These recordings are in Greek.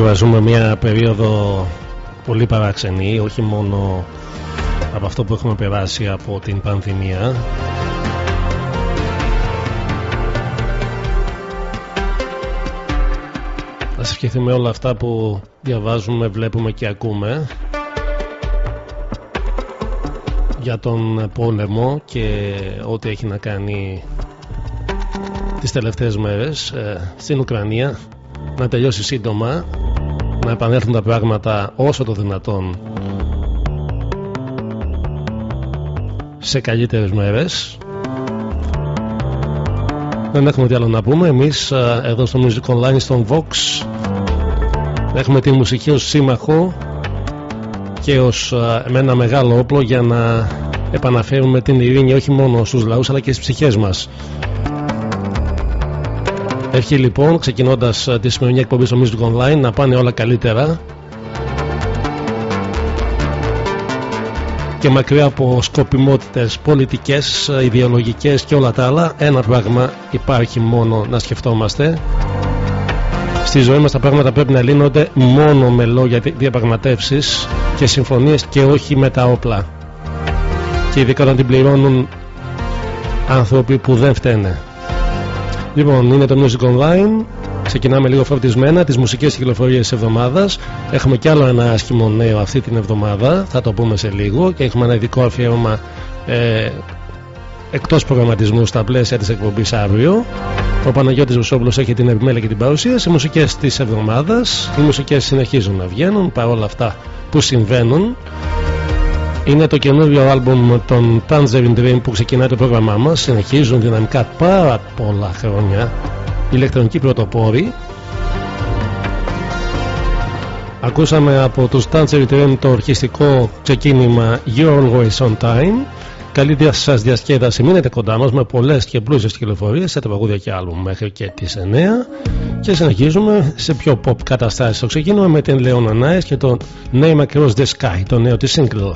Συγχωρούμε μια περίοδο πολύ παράξενη, όχι μόνο από αυτό που έχουμε περάσει από την πανδημία. Ας ευχηθούμε όλα αυτά που διαβάζουμε, βλέπουμε και ακούμε για τον πόλεμο και ό,τι έχει να κάνει τις τελευταίες μέρες ε, στην Ουκρανία να τελειώσει σύντομα να επανέλθουν τα πράγματα όσο το δυνατόν σε καλύτερες μέρες. Δεν έχουμε τι άλλο να πούμε. Εμείς ε, εδώ στο Music Online στον Vox έχουμε τη μουσική ως σύμμαχο και ως ε, με ένα μεγάλο όπλο για να επαναφέρουμε την ειρήνη όχι μόνο στους λαούς αλλά και στις ψυχές μας Ευχή λοιπόν, ξεκινώντας ε, τη σημερινή εκπομπή στο Music Online, να πάνε όλα καλύτερα. Και μακριά από σκοπιμότητες πολιτικές, ε, ιδεολογικές και όλα τα άλλα ένα πράγμα υπάρχει μόνο να σκεφτόμαστε. Στη ζωή μας τα πράγματα πρέπει να λύνονται μόνο με λόγια διαπραγματεύσεις και συμφωνίες και όχι με τα όπλα. Και ειδικά όταν την πληρώνουν άνθρωποι που δεν φταίνε Λοιπόν, είναι το Music Online. Ξεκινάμε λίγο φορτισμένα τις μουσικές κυκλοφορίες της εβδομάδας. Έχουμε κι άλλο ένα άσχημο νέο αυτή την εβδομάδα. Θα το πούμε σε λίγο. Και έχουμε ένα ειδικό αφιέρωμα ε, εκτός προγραμματισμού στα πλαίσια της εκπομπής αύριο. Ο Παναγιώτης Βουσόπουλος έχει την επιμέλεια και την παρουσία. Σε μουσικές της εβδομάδας. Οι μουσικές συνεχίζουν να βγαίνουν παρόλα αυτά που συμβαίνουν. Είναι το καινούριο άλμπουμ των Tangerine Dream που ξεκινάει το πρόγραμμά μας Συνεχίζουν δυναμικά πάρα πολλά χρόνια Ηλεκτρονική πρωτοπόρη Ακούσαμε από τους Tangerine Dream το ορχιστικό ξεκίνημα You're Always On Time Καλή σας διασκέδαση, μείνετε κοντά μας με πολλές και πλούσιες κυκλοφορίες σε τραγούδια και άλμπουμ μέχρι και τις 9. Και συνεχίζουμε σε πιο pop καταστάσεις. Το ξεκίνημα με την Leona Nice και το Name Across the Sky, το νέο της single.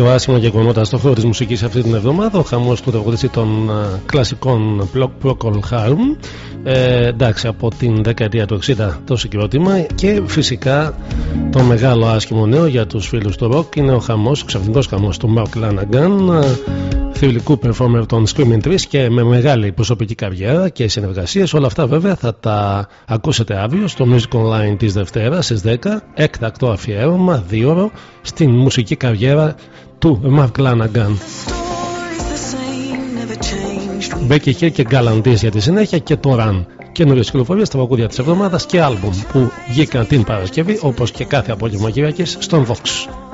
Δύο άσχημα γεγονότα στο χώρο της μουσικής αυτή την εβδομάδα. Ο χαμός του τραγουδιστή των uh, κλασικών Procol Harum. Ε, εντάξει, από την δεκαετία του 60 το συγκρότημα. Και φυσικά το μεγάλο άσχημο νέο για τους φίλους του ροκ είναι ο χαμός, ο ξαφνικός χαμός του Mark Lanagan θηλυκού performer των Screaming Trees και με μεγάλη προσωπική καριέρα και συνεργασίες. Όλα αυτά βέβαια θα τα ακούσετε αύριο στο Music Online της Δευτέρας στις 10. Έκτακτο αφιέρωμα, δύο στην μουσική καριέρα του Mark Lanagan. Becky Hill και Galantis για τη συνέχεια και το Run. Καινούριες κυκλοφορίες, τα παγκούδια της εβδομάδας και άλμπουμ που βγήκαν την Παρασκευή όπως και κάθε απόγευμα Κυριακής στον Vox.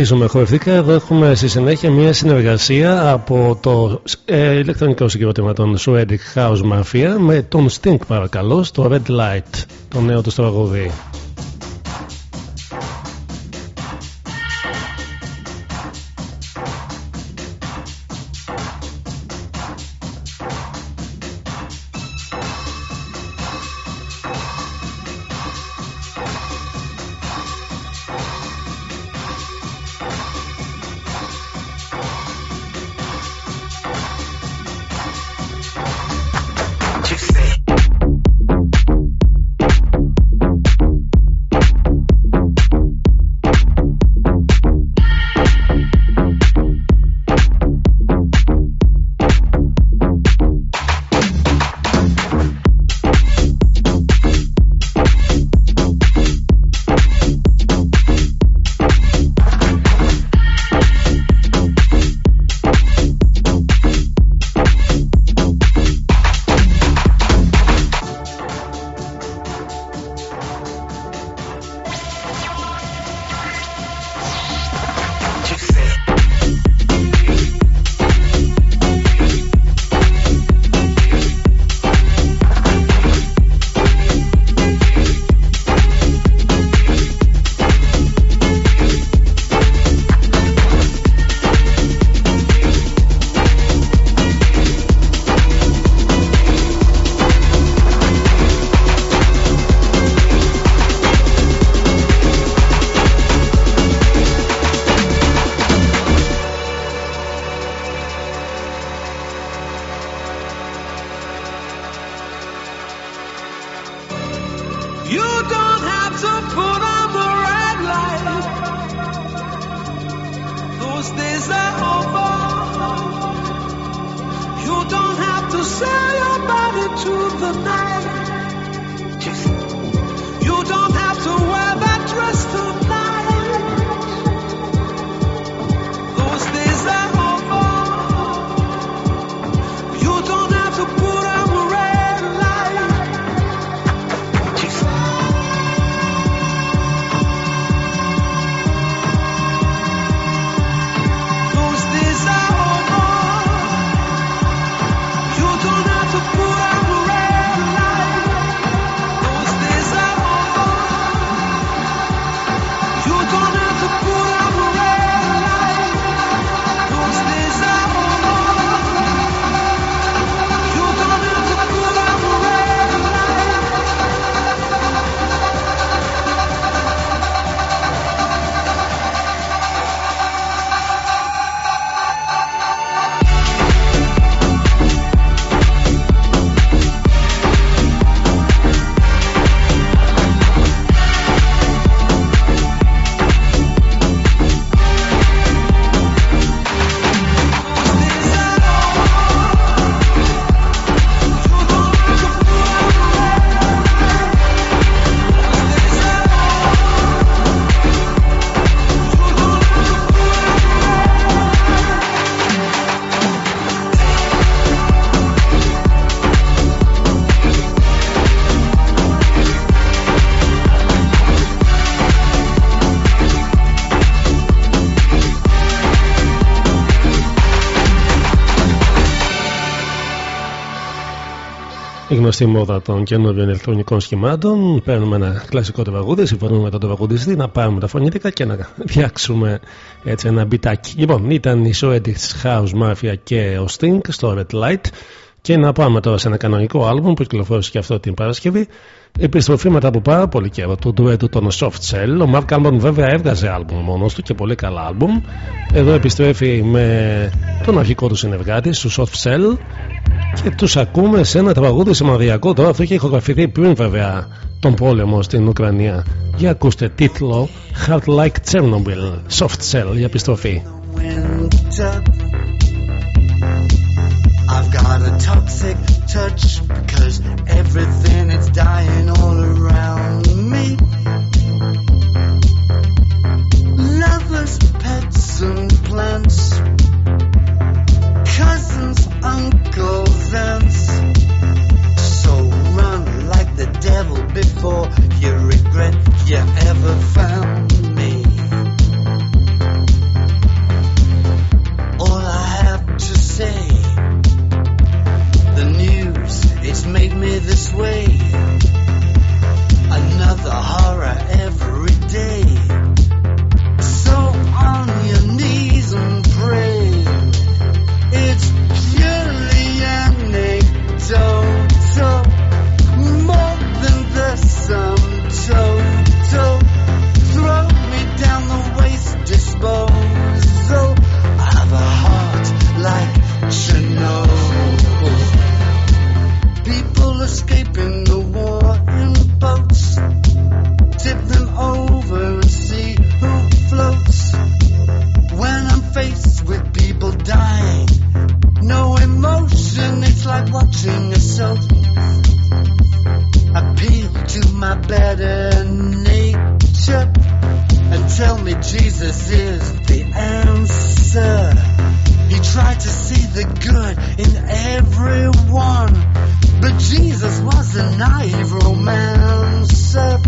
Συνεχίζουμε χορευτικά. Εδώ έχουμε στη συνέχεια μια συνεργασία από το ε, ηλεκτρονικό συγκρότημα των Swedish House Mafia με τον Stink παρακαλώ στο Red Light, το νέο του τραγούδι. Γνωστή μόδα των καινούριων ηλεκτρονικών σχημάτων. Παίρνουμε ένα κλασικό τραγούδι, συμφωνούμε με τον τραγουδιστή να πάρουμε τα φωνητικά και να φτιάξουμε έτσι ένα μπιτάκι. Λοιπόν, ήταν η Swedish House Mafia και ο Sting στο Red Light. Και να πάμε τώρα σε ένα κανονικό άλμπουμ που κυκλοφόρησε και αυτό την Παρασκευή. Επιστροφή μετά από πάρα πολύ καιρό του ντουέτου των Soft Cell. Ο Mark Alban βέβαια έβγαζε άλμπουμ μόνος του και πολύ καλά άλμπουμ. Εδώ επιστρέφει με τον αρχικό του συνεργάτη, του Soft Cell και τους ακούμε σε ένα τραγούδι σημαδιακό τώρα αυτό έχει ηχογραφηθεί πριν βέβαια τον πόλεμο στην Ουκρανία για ακούστε τίτλο Heart Like Chernobyl Soft Cell για επιστροφή I've got a toxic touch because everything is dying all around me Lovers, pets and plants Cousins, uncles aunts. so run like the devil before you regret you ever found Another horror every day. Better nature and tell me Jesus is the answer. He tried to see the good in everyone, but Jesus was a naive romancer.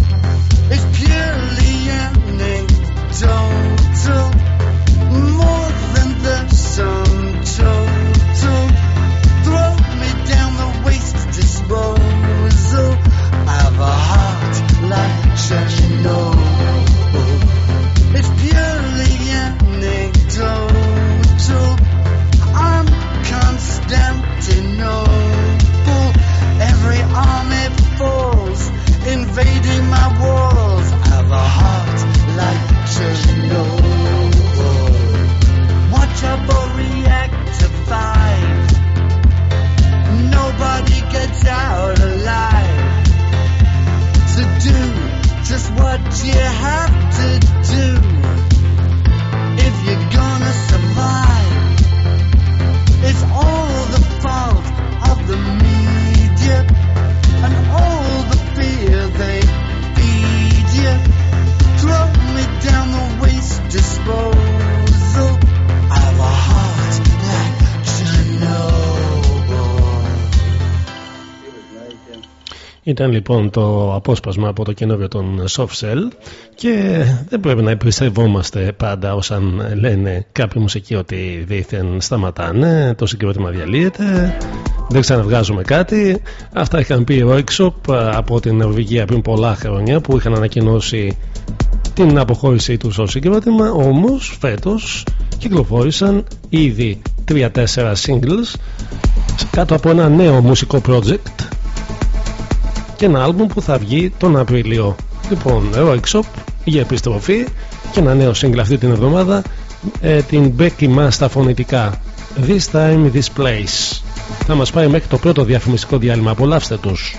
Ήταν λοιπόν το απόσπασμα από το καινούριο των Soft Cell και δεν πρέπει να επιστρεβόμαστε πάντα όσαν λένε κάποιοι μουσικοί ότι δήθεν σταματάνε, το συγκρότημα διαλύεται, δεν ξαναβγάζουμε κάτι. Αυτά είχαν πει ο Exop από την Νορβηγία πριν πολλά χρόνια που είχαν ανακοινώσει την αποχώρησή τους ως συγκρότημα όμως φέτος κυκλοφόρησαν ήδη 3-4 singles κάτω από ένα νέο μουσικό project και ένα άλμπουμ που θα βγει τον Απρίλιο. Λοιπόν, Heroic Shop για επιστροφή και ένα νέο single αυτή την εβδομάδα ε, την Becky Ma στα φωνητικά. This Time This Place. Θα μας πάει μέχρι το πρώτο διαφημιστικό διάλειμμα. Απολαύστε τους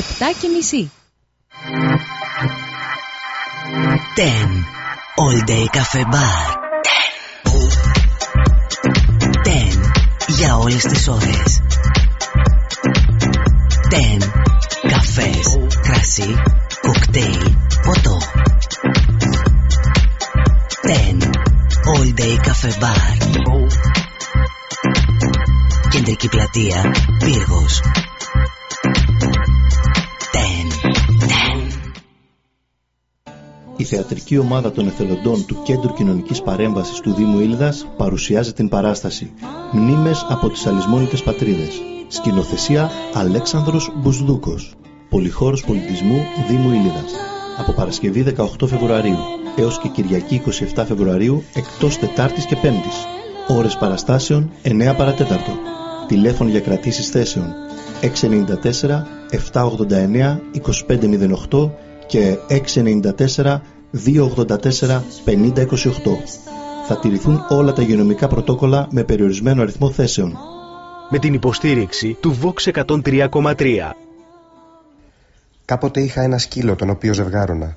7.30. Ten All Day Cafe Bar. Ten. Ten για όλες τις ώρες. Θεατρική ομάδα των εθελοντών του Κέντρου Κοινωνικής Παρέμβασης του Δήμου Ήλδας παρουσιάζει την παράσταση «Μνήμες από τις αλυσμόνητες πατρίδες». Σκηνοθεσία Αλέξανδρος Μπουσδούκος. Πολυχώρος Πολιτισμού Δήμου Ήλδας. Από Παρασκευή 18 Φεβρουαρίου έως και Κυριακή 27 Φεβρουαρίου εκτός Τετάρτης και Πέμπτης. Ώρες παραστάσεων 9 παρατέταρτο. Τηλέφωνο για κρατήσεις θέσεων 694 789 2508 και 694 284 5028. Θα τηρηθούν όλα τα υγειονομικά πρωτόκολλα με περιορισμένο αριθμό θέσεων. Με την υποστήριξη του Vox 103,3. Κάποτε είχα ένα σκύλο τον οποίο ζευγάρωνα.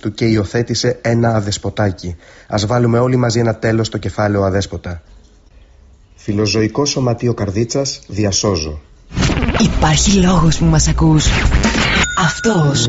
του και υιοθέτησε ένα αδεσποτάκι. Α βάλουμε όλοι μαζί ένα τέλος στο κεφάλαιο αδέσποτα. Φιλοζωικό σωματείο καρδίτσας, διασώζω. Υπάρχει λόγος που μας ακούς. Αυτός.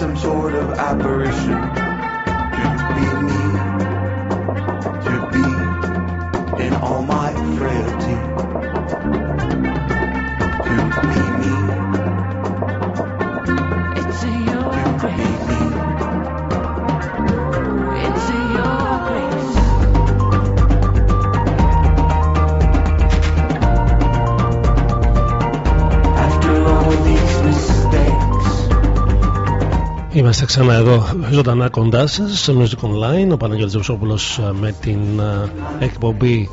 Some sort of apparition ξανά εδώ ζωντανά κοντά σας σε Music Online. Ο Παναγιώτης Ζευσόπουλος με την ε, εκπομπή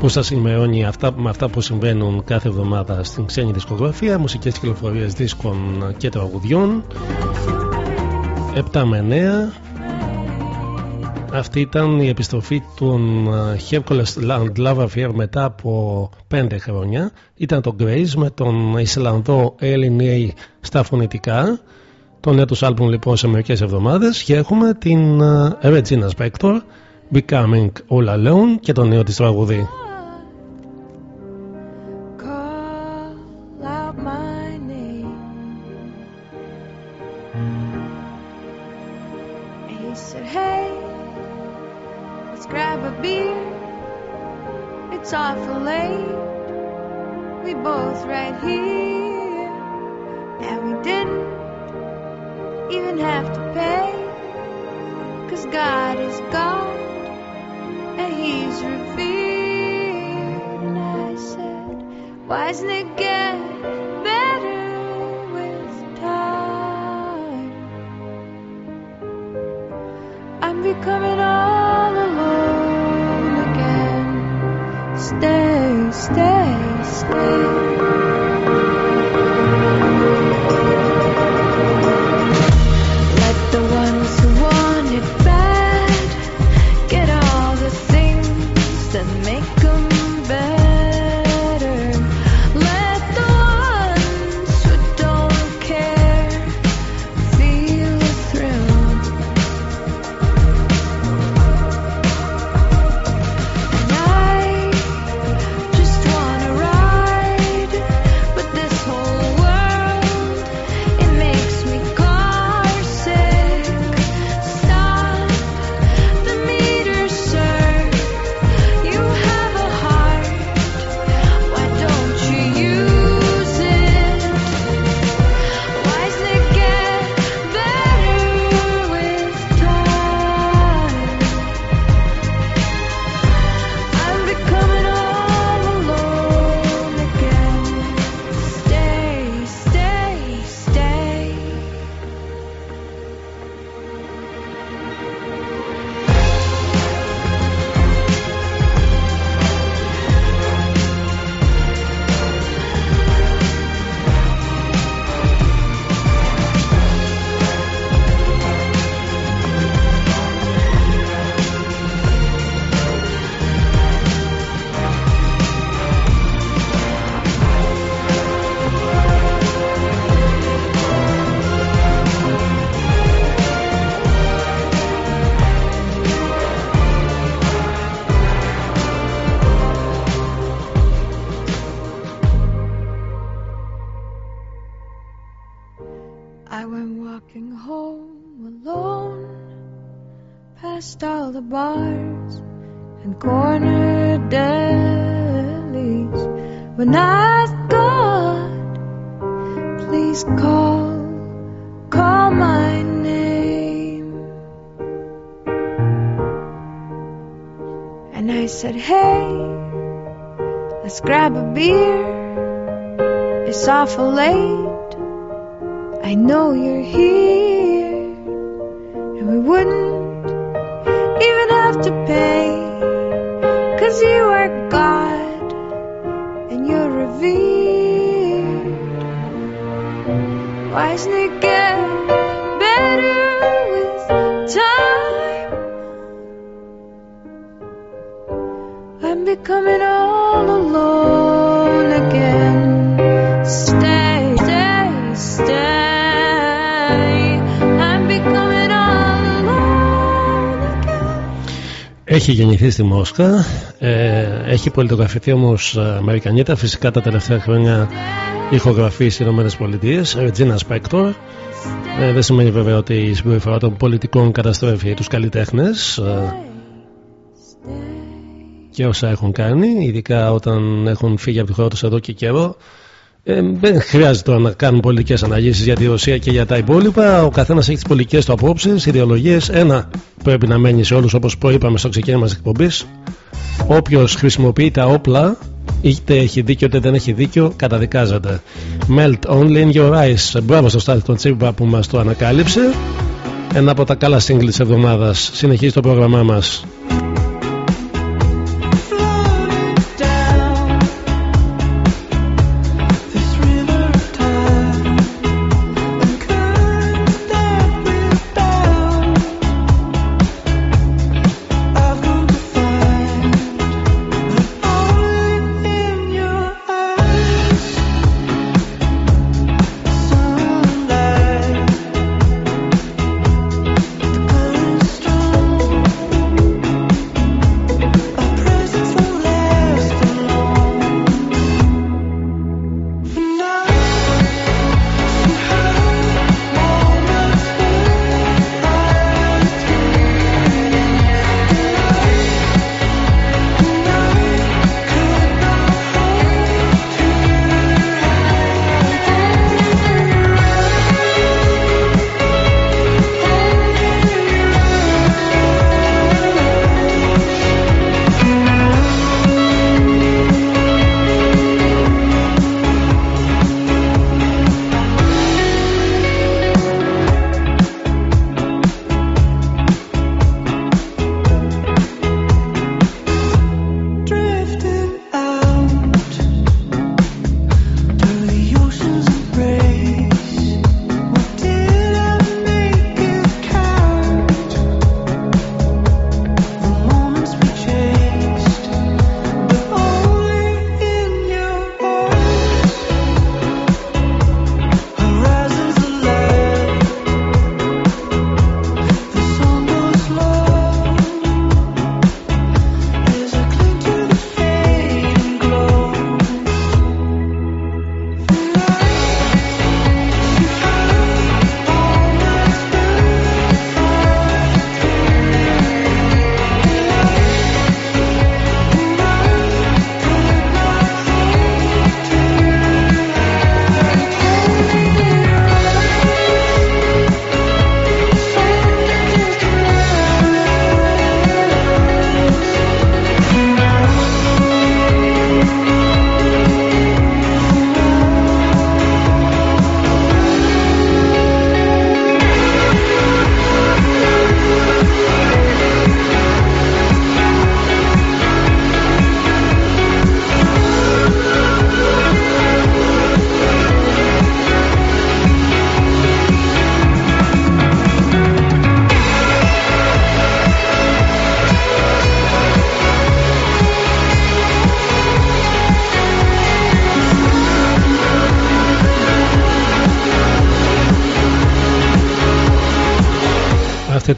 που σας ενημερώνει αυτά, με αυτά που συμβαίνουν κάθε εβδομάδα στην ξένη δισκογραφία, μουσικές κυκλοφορίες δίσκων και τραγουδιών. 7 με 9. Αυτή ήταν η επιστροφή των ε, Hercules Land Love Affair μετά από 5 χρόνια. Ήταν το Grace με τον Ισλανδό Έλλην στα φωνητικά. Το νέο τους άλπουν λοιπόν σε μερικές εβδομάδες και έχουμε την ε, ε, Regina Spector Becoming All Alone και το νέο της τραγουδί. Even have to pay. Cause God is God. And he's revered. And I said, Why doesn't it get better with time? I'm becoming all alone again. Stay, stay, stay. Bars and corner delis. When I thought, please call, call my name. And I said, hey, let's grab a beer. It's awful late. I know you're here, and we wouldn't cause you are God, and you're revered. Why doesn't it get better with time? I'm becoming all Έχει γεννηθεί στη Μόσχα, ε, έχει πολιτογραφηθεί όμως Αμερικανίτα. Φυσικά τα τελευταία χρόνια ηχογραφεί στις ΗΠΑ. Ρετζίνα Σπέκτορ. Ε, δεν σημαίνει βέβαια ότι η συμπεριφορά των πολιτικών καταστρέφει τους καλλιτέχνες ε, και όσα έχουν κάνει, ειδικά όταν έχουν φύγει από τη χώρα τους εδώ και καιρό. Ε, δεν χρειάζεται να κάνουν πολιτικές αναλύσεις για τη Ρωσία και για τα υπόλοιπα. Ο καθένας έχει τις πολιτικές του απόψεις, ιδεολογίες. Ένα πρέπει να μένει σε όλους, όπως προείπαμε στο ξεκίνημα της εκπομπής. Όποιος χρησιμοποιεί τα όπλα, είτε έχει δίκιο είτε δεν έχει δίκιο, καταδικάζεται. Melt only in your eyes. Μπράβο στο Στάθη Τσίμπα που μας το ανακάλυψε. Ένα από τα καλά σύγκλι της εβδομάδας. Συνεχίζει το πρόγραμμά μας.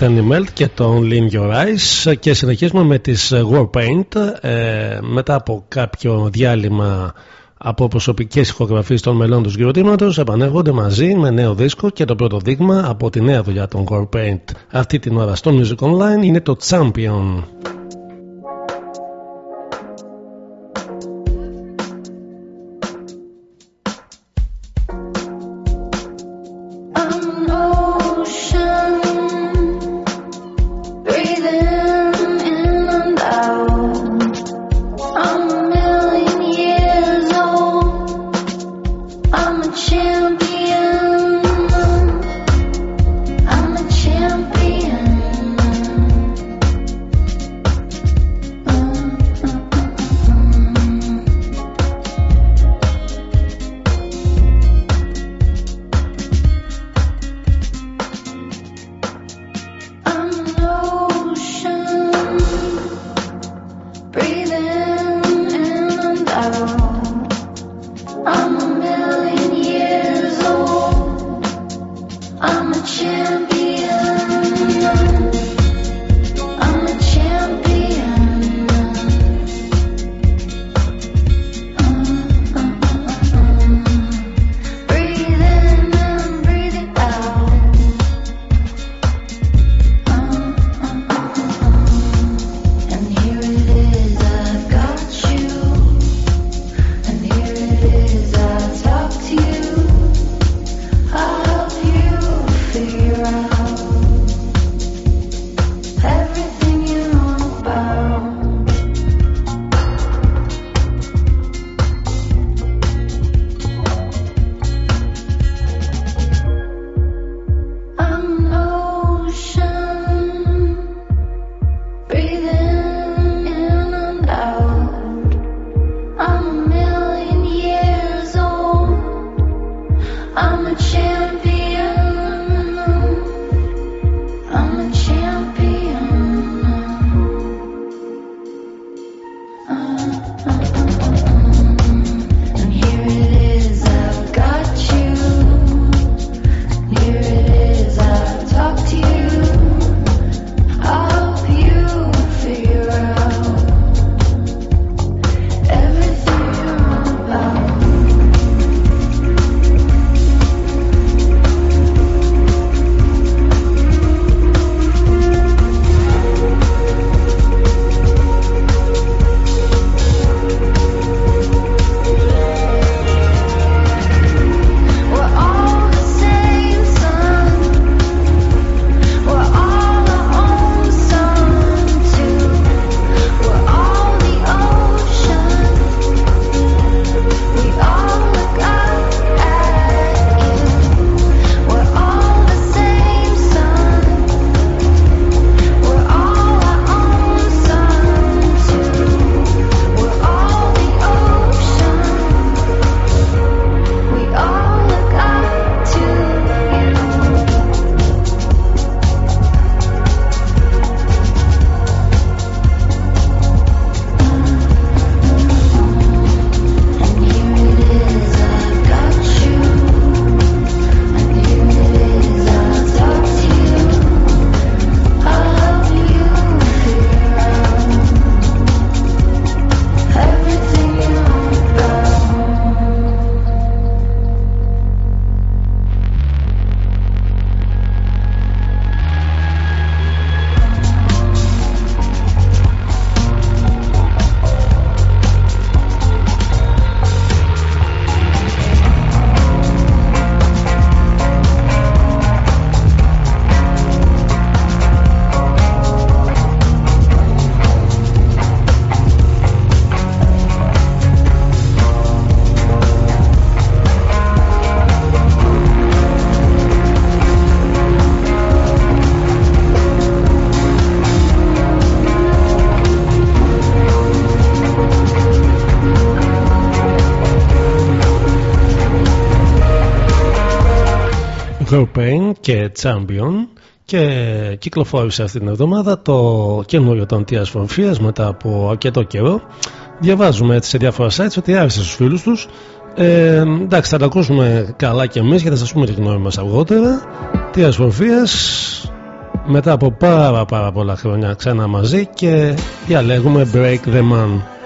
Ήταν η Melt και το Only in Your Eyes και συνεχίζουμε με τις Warpaint ε, μετά από κάποιο διάλειμμα από προσωπικές ηχογραφίες των μελών του συγκροτήματος επανέρχονται μαζί με νέο δίσκο και το πρώτο δείγμα από τη νέα δουλειά των Warpaint αυτή την ώρα στο Music Online είναι το Champion champion. και Champion και κυκλοφόρησε αυτήν την εβδομάδα το καινούριο των Τίας μετά από αρκετό καιρό. Διαβάζουμε έτσι σε διάφορα sites ότι άρεσε στους φίλους τους. Ε, εντάξει θα τα ακούσουμε καλά και εμείς γιατί θα σας πούμε τη γνώμη μας αργότερα. Τίας Φωνφίας μετά από πάρα πάρα πολλά χρόνια ξανά μαζί και διαλέγουμε Break the Man.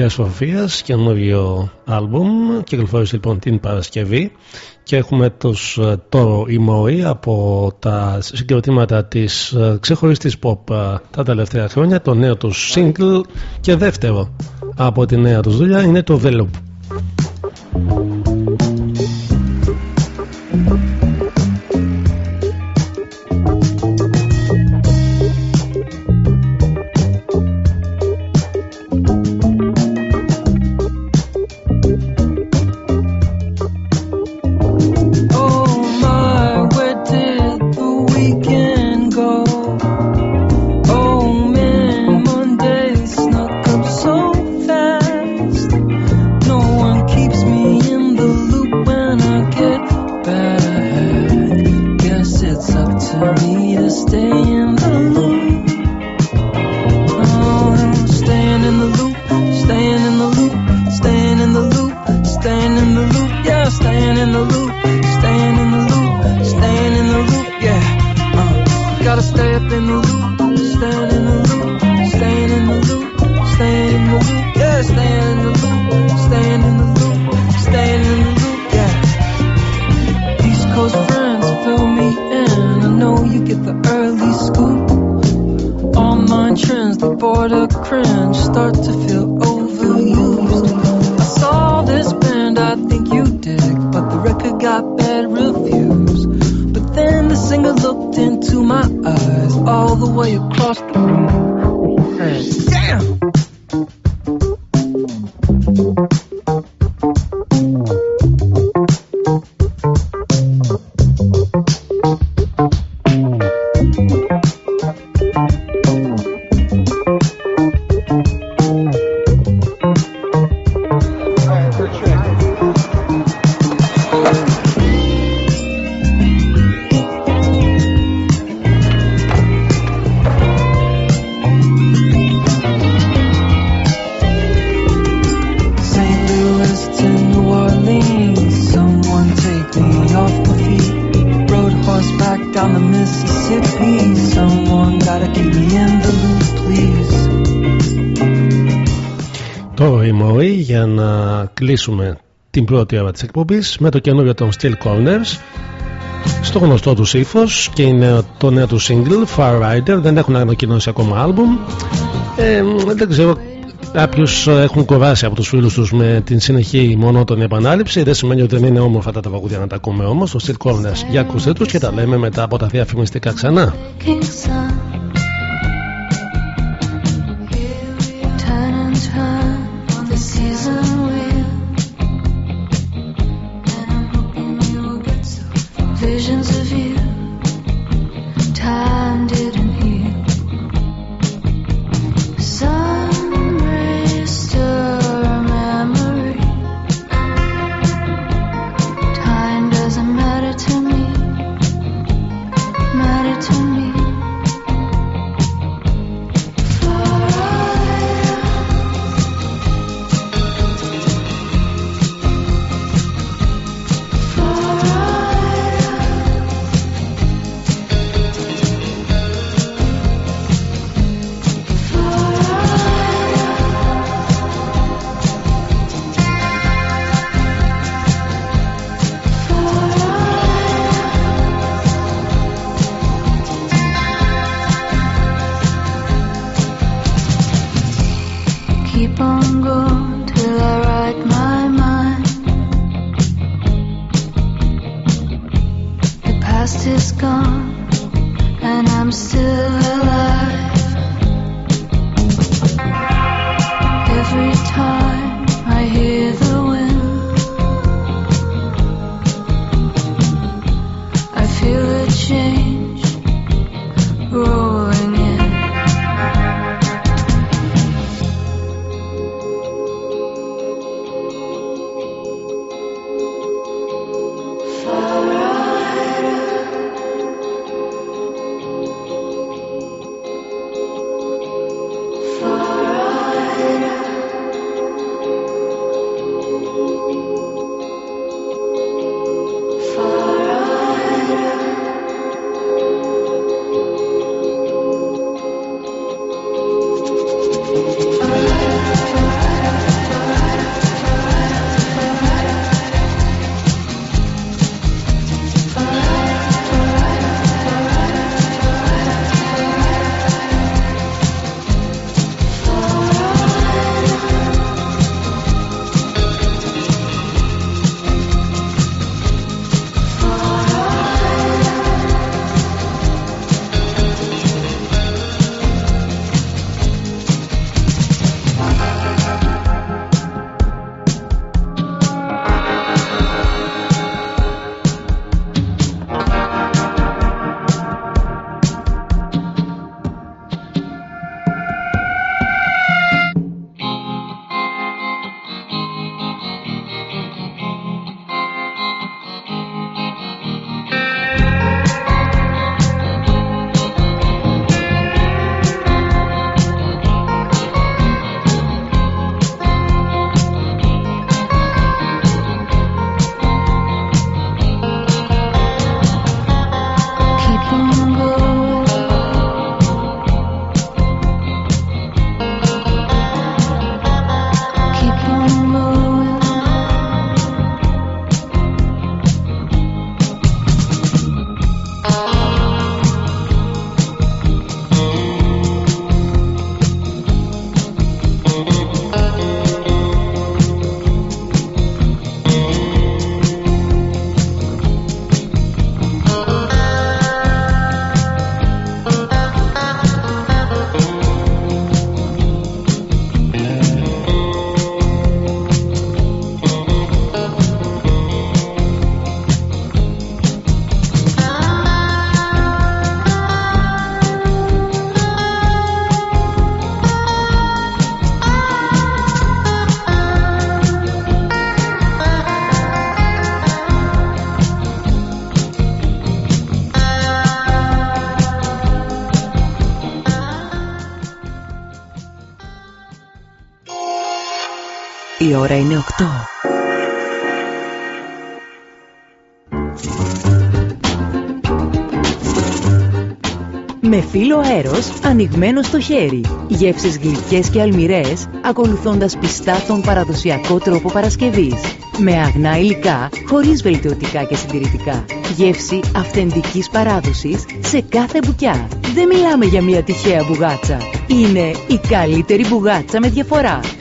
Δία Σοφίας καινούριο άλμπουμ. Κυκλοφόρησε λοιπόν την Παρασκευή και έχουμε τους ε, Τόρο Ημόη από τα συγκροτήματα της ε, ξεχωριστής pop ε, τα τελευταία χρόνια. Το νέο τους single και δεύτερο από τη νέα τους δουλειά είναι το Veloop κλείσουμε την πρώτη ώρα της εκπομπής με το καινούριο των Steel Corners στο γνωστό τους ύφος και είναι το νέο του single Far Rider δεν έχουν ανακοινώσει ακόμα άλμπουμ ε, δεν ξέρω Κάποιους έχουν κουράσει από τους φίλους τους με την συνεχή μονότονη επανάληψη. Δεν σημαίνει ότι δεν είναι όμορφα τα τραγούδια να τα ακούμε όμως. Το Steel Corners για ακούστε τους και τα λέμε μετά από τα διαφημιστικά ξανά. Η ώρα είναι 8. Με φύλλο αέρος ανοιγμένο στο χέρι. Γεύσεις γλυκές και αλμυρές, ακολουθώντας πιστά τον παραδοσιακό τρόπο Παρασκευής. Με αγνά υλικά, χωρίς βελτιωτικά και συντηρητικά. Γεύση αυθεντικής παράδοσης σε κάθε μπουκιά. Δεν μιλάμε για μια τυχαία μπουγάτσα. Είναι η καλύτερη μπουγάτσα με διαφορά.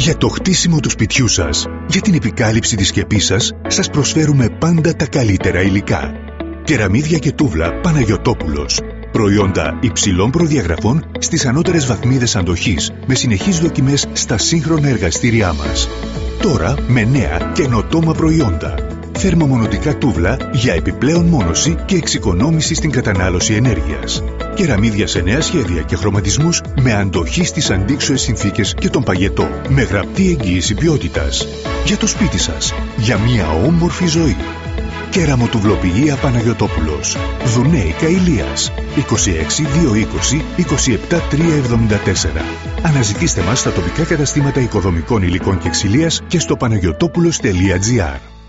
Για το χτίσιμο του σπιτιού σας, για την επικάλυψη της σκεπής σας, σας προσφέρουμε πάντα τα καλύτερα υλικά. Κεραμίδια και τούβλα Παναγιωτόπουλος. Προϊόντα υψηλών προδιαγραφών στις ανώτερες βαθμίδες αντοχής, με συνεχείς δοκιμές στα σύγχρονα εργαστήριά μας. Τώρα με νέα καινοτόμα προϊόντα. Θερμομονωτικά τούβλα για επιπλέον μόνωση και εξοικονόμηση στην κατανάλωση ενέργειας. Κεραμίδια σε νέα σχέδια και χρωματισμούς με αντοχή στις αντίξωες συνθήκες και τον παγετό. Με γραπτή εγγύηση ποιότητας. Για το σπίτι σας. Για μια όμορφη ζωή. Κεραμοτουβλοποιία Παναγιωτόπουλος. Δουνέικα Ηλίας. 26 220 27 374. Αναζητήστε μας στα τοπικά καταστήματα οικοδομικών υλικών και ξυλίας και στο παναγιωτόπουλος.gr.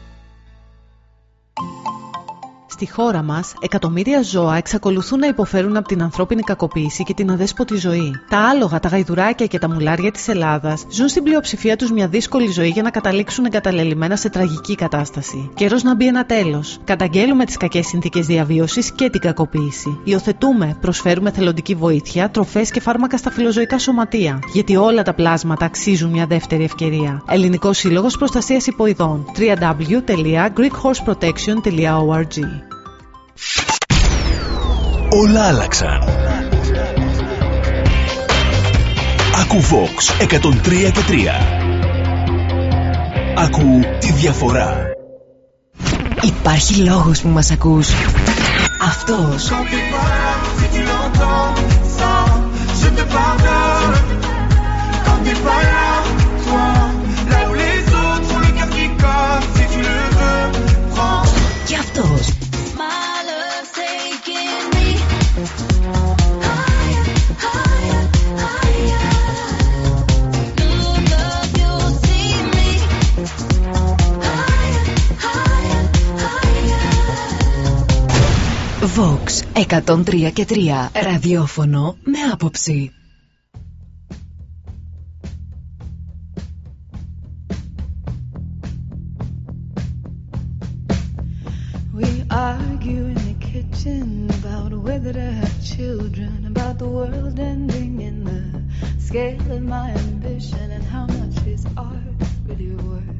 Στη χώρα μας, εκατομμύρια ζώα εξακολουθούν να υποφέρουν από την ανθρώπινη κακοποίηση και την αδέσποτη ζωή. Τα άλογα, τα γαϊδουράκια και τα μουλάρια της Ελλάδας ζουν στην πλειοψηφία τους μια δύσκολη ζωή για να καταλήξουν εγκαταλελειμμένα σε τραγική κατάσταση. Καιρός να μπει ένα τέλος. Καταγγέλουμε τις κακές συνθήκες διαβίωσης και την κακοποίηση. Υιοθετούμε, προσφέρουμε θελοντική βοήθεια, τροφές και φάρμακα στα φιλοζωικά σωματεία. Γιατί όλα τα πλάσματα αξίζουν μια δεύτερη ευκαιρία. Ελληνικός Σύλλογος Προστασίας Υποειδών. www.greekhorseprotection.org Όλα άλλαξαν. Ακού Vox 103 και 3. Ακού τη διαφορά. Υπάρχει λόγος που μας ακούς. Αυτός. Si tu Vox 103 και 3. Ραδιόφωνο με άποψη. We argue in the kitchen about whether to have children, about the world ending in the scale of my ambition and how much is art really worth.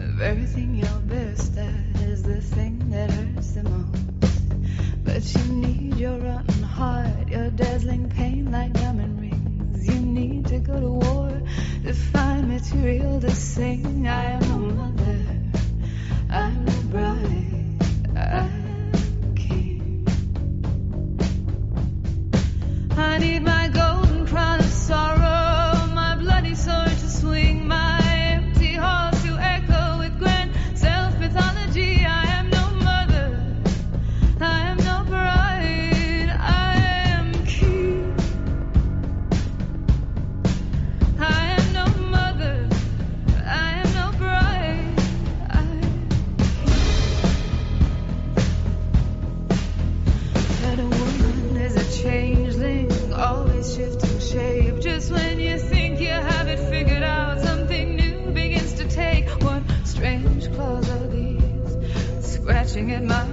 The very thing you're best at is the thing that hurts the most. But you need your rotten heart, your dazzling pain like diamond rings. You need to go to war to find material to sing. I am a mother. I'm a bride, I'm a king. I need my golden crown In my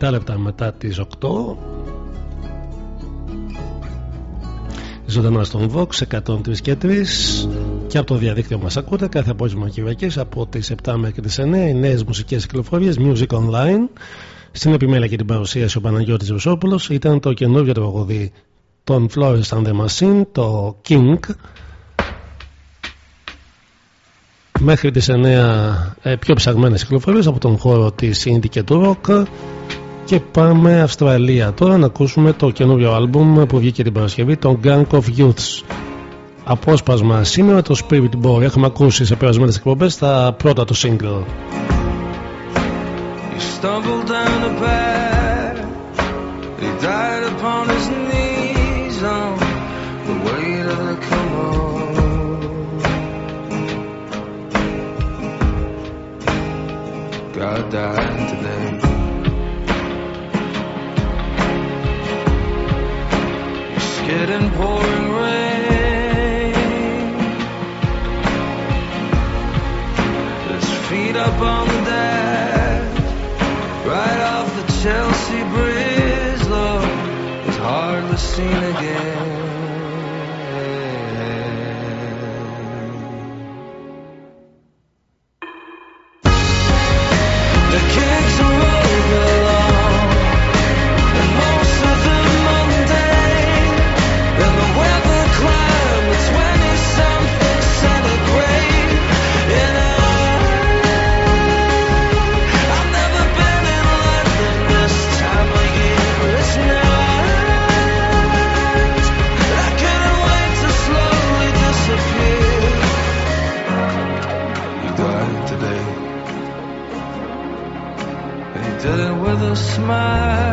7 λεπτά μετά τις 8 Ζωντανά στον Vox 103 και 3 και από το διαδίκτυο μας ακούτε κάθε απόγευμα Κυριακής από τις 7 μέχρι τις 9 οι νέες μουσικές κυκλοφορίες Music Online. Στην επιμέλεια και την παρουσίαση ο Παναγιώτης Ρουσόπουλος ήταν το καινούργιο τραγωδί των Flores and the Machine το King. Μέχρι τις 9 ε, πιο ψαγμένες κυκλοφορίες από τον χώρο της Indie και του Rock και πάμε Αυστραλία. Τώρα να ακούσουμε το καινούριο άλμπουμ που βγήκε την Παρασκευή το Gang of Youths. Απόσπασμα. Σήμερα το Spirit Boy. Έχουμε ακούσει σε περασμένες εκπομπές τα πρώτα του single. He stumbled down the path. He died upon his knees on the weight of the commode. God died And pouring rain. His feet up on the dash. Right off the Chelsea Bridge, Lord, was hardly seen again. Smile.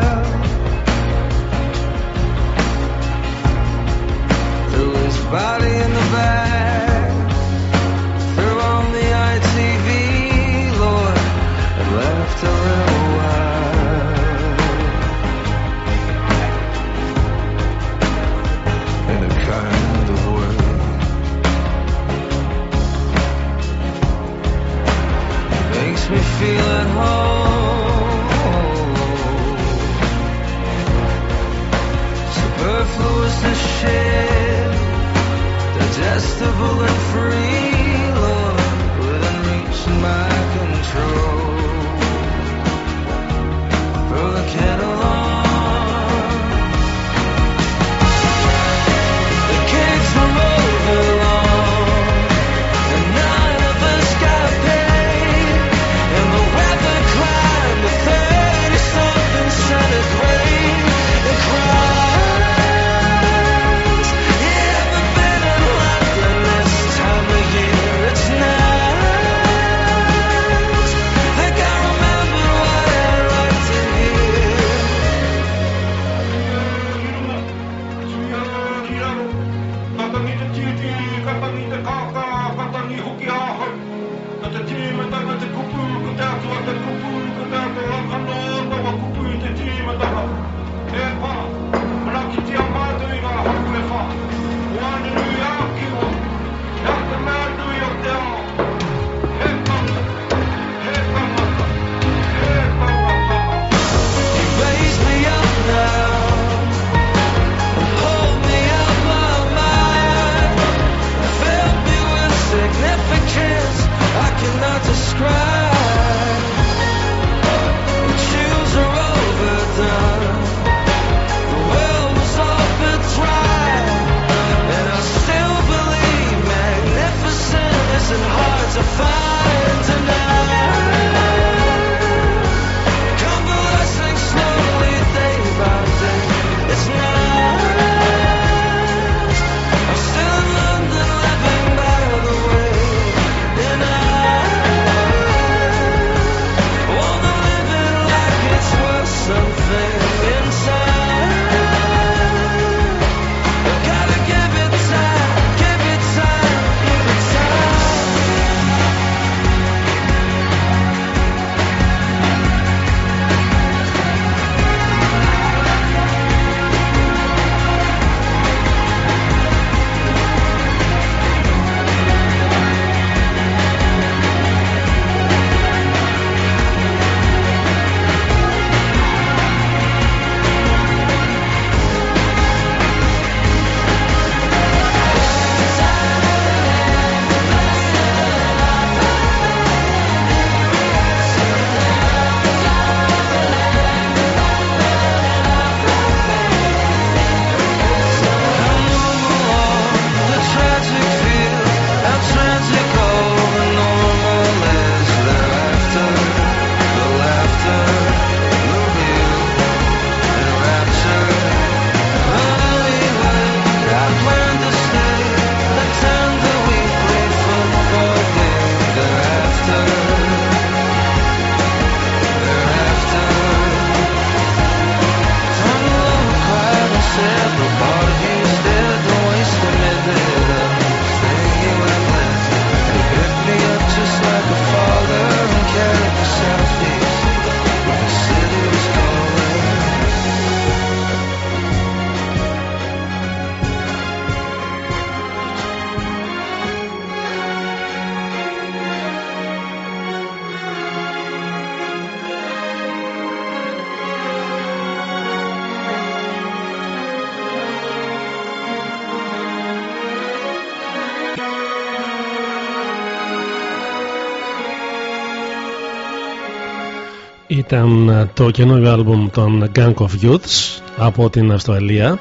Ήταν ε, το καινούριο άλμπουμ των Gang of Youths από την Αυστραλία.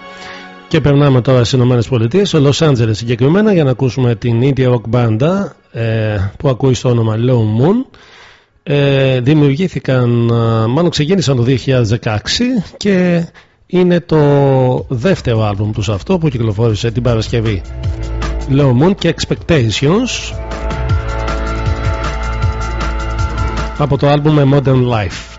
Και περνάμε τώρα στις Ηνωμένες Πολιτείες, στο Los Angeles συγκεκριμένα για να ακούσουμε την indie rock μπάντα ε, που ακούει στο όνομα Low Moon. Ε, δημιουργήθηκαν, ε, μάλλον ξεκίνησαν το 2016 και είναι το δεύτερο άλμπουμ τους αυτό που κυκλοφόρησε την Παρασκευή. Low Moon και Expectations από το άλμπουμ A Modern Life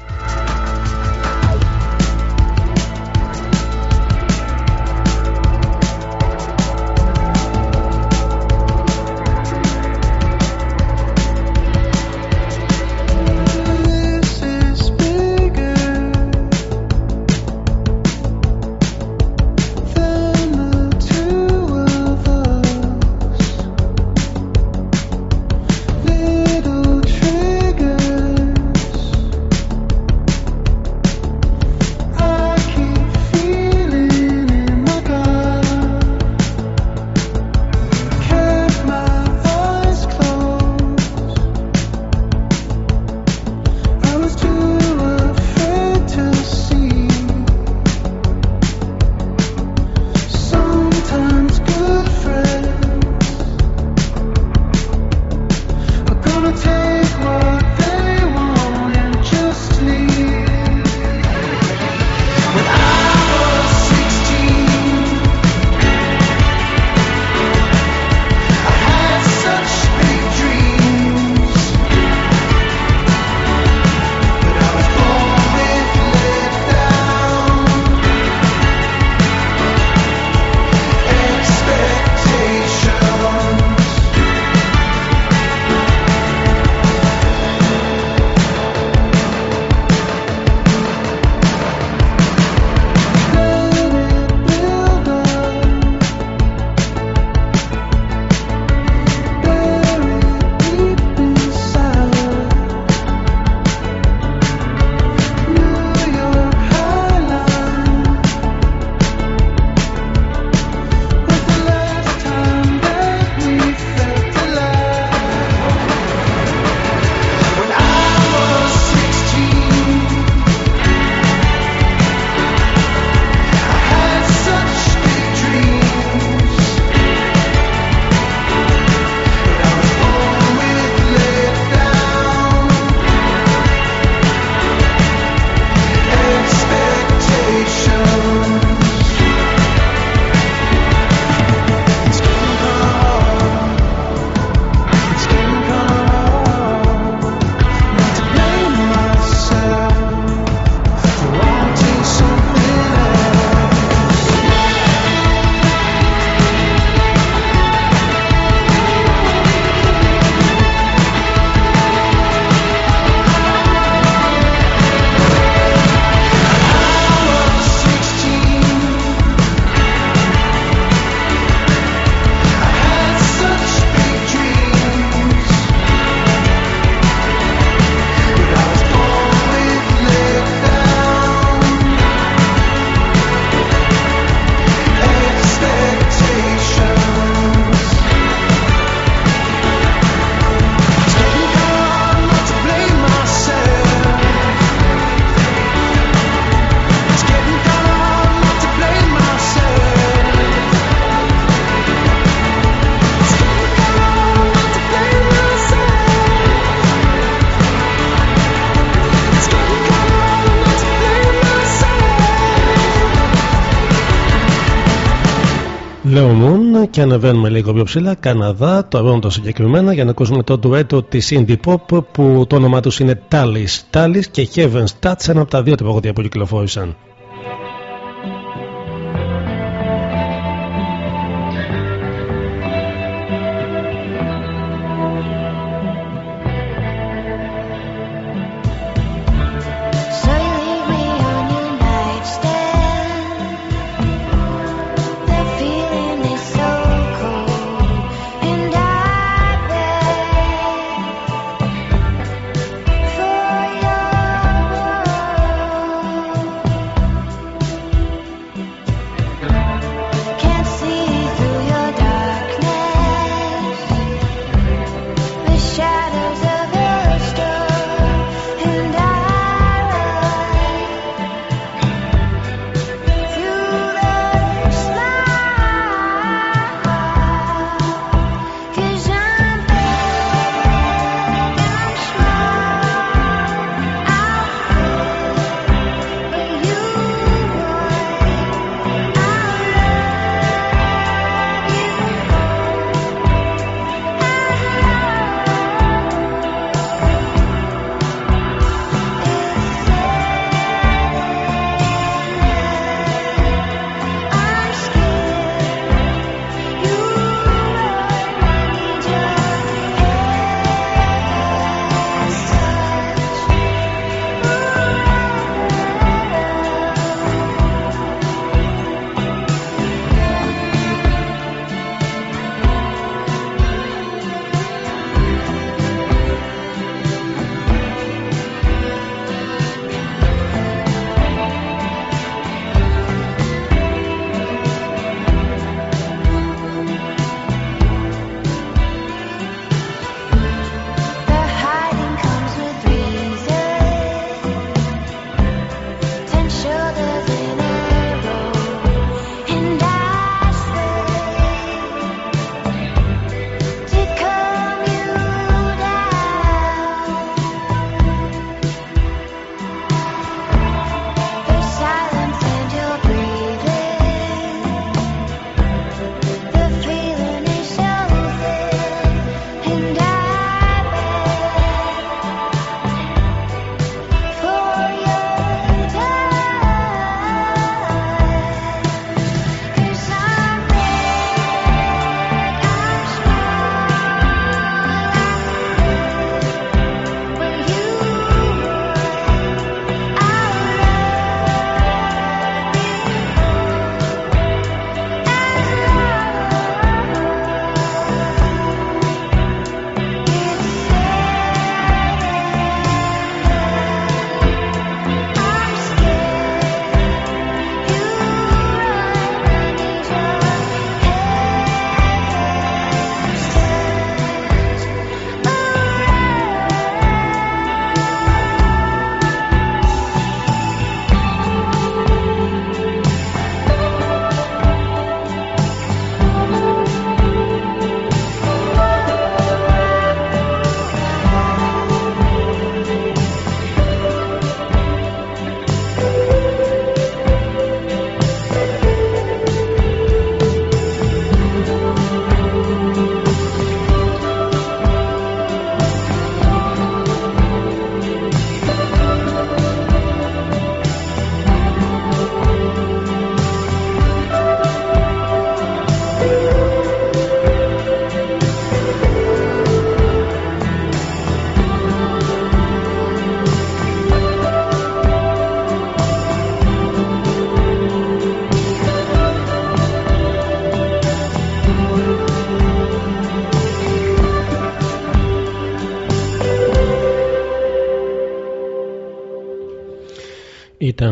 και ανεβαίνουμε λίγο πιο ψηλά. Καναδά, το Ρόντο συγκεκριμένα, για να ακούσουμε το ντουέτο της Indie Pop που το όνομά τους είναι Talis. Talis και Heaven's Touch, ένα από τα δύο τραγούδια που κυκλοφόρησαν.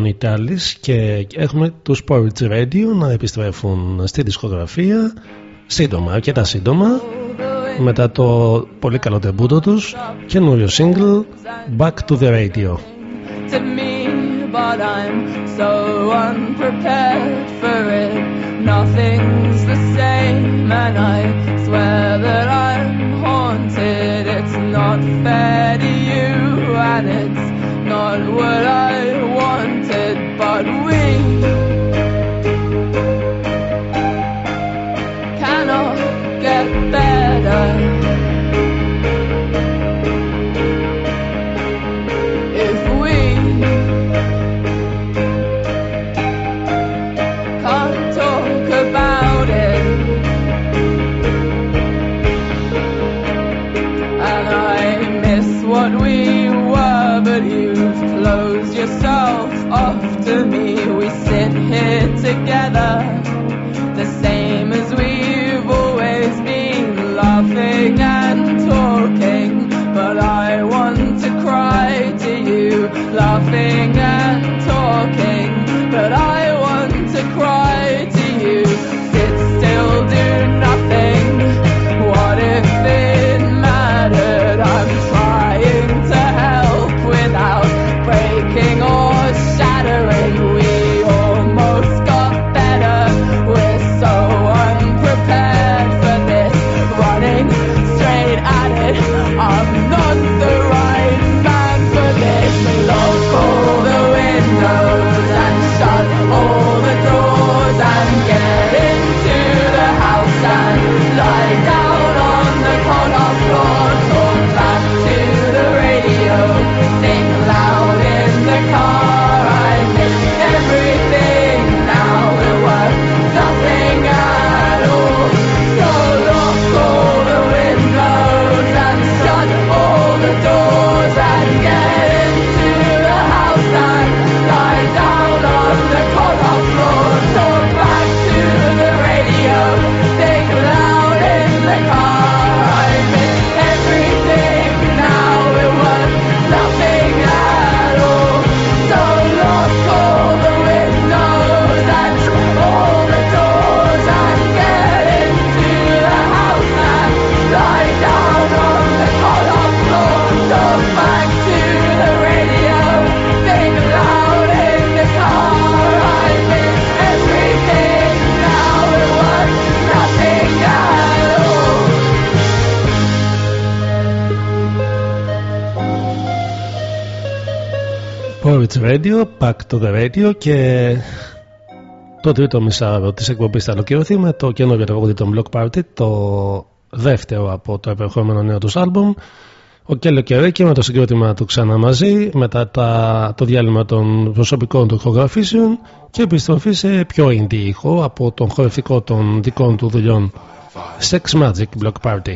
ήταν και έχουμε τους Porridge Radio να επιστρέφουν στη δισκογραφία σύντομα, αρκετά σύντομα μετά το πολύ καλό τεμπούτο τους καινούριο single Back to the Radio. not what I wanted, but we cannot get better. Beach Radio, Back to the Radio και το τρίτο μισάωρο της εκπομπής θα ολοκληρωθεί με το καινούργιο τραγούδι των Block Party, το δεύτερο από το επερχόμενο νέο τους άλμπουμ. Ο Κέλλο Κερέκη με το συγκρότημα του ξανά μαζί, μετά τα, το διάλειμμα των προσωπικών του ηχογραφήσεων και επιστροφή σε πιο indie ήχο από τον χορευτικό των δικών του δουλειών Sex Magic Block Party.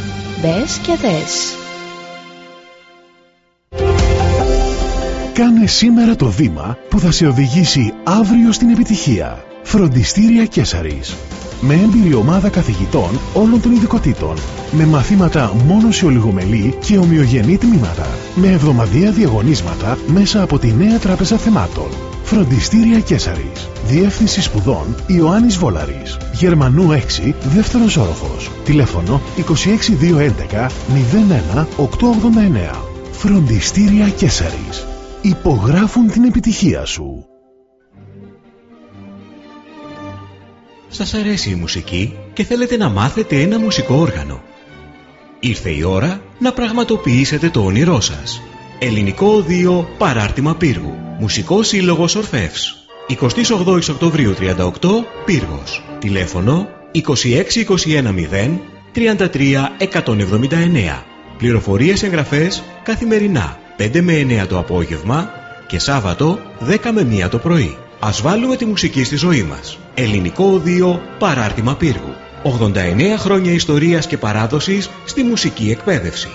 Μπες και δες. Κάνε σήμερα το βήμα που θα σε οδηγήσει αύριο στην επιτυχία. Φροντιστήρια Κέσαρης. Με έμπειρη ομάδα καθηγητών όλων των ειδικοτήτων. Με μαθήματα μόνο σε ολιγομελή και ομοιογενή τμήματα. Με εβδομαδία διαγωνίσματα μέσα από τη νέα τράπεζα θεμάτων. Φροντιστήρια Κέσαρης. Διεύθυνση σπουδών Ιωάννης Βόλαρης. Γερμανού 6, δεύτερος όροφος. Τηλέφωνο 26211 01 889. Φροντιστήρια Κέσαρης. Υπογράφουν την επιτυχία σου. Σας αρέσει η μουσική και θέλετε να μάθετε ένα μουσικό όργανο; Ήρθε η ώρα να πραγματοποιήσετε το όνειρό σας. Ελληνικό Οδείο Παράρτημα Πύργου. Μουσικός Σύλλογος Ορφεύς. 28 Οκτωβρίου 38 Πύργος. Τηλέφωνο 26210 33 179. Πληροφορίες εγγραφές καθημερινά 5 με 9 το απόγευμα και Σάββατο 10 με 1 το πρωί. Ας βάλουμε τη μουσική στη ζωή μας. Ελληνικό Οδείο Παράρτημα Πύργου. 89 χρόνια ιστορίας και παράδοσης στη μουσική εκπαίδευση.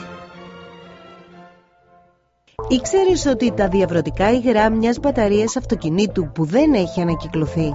Ήξερες ότι τα διαβρωτικά υγρά μιας μπαταρίας αυτοκινήτου που δεν έχει ανακυκλωθεί;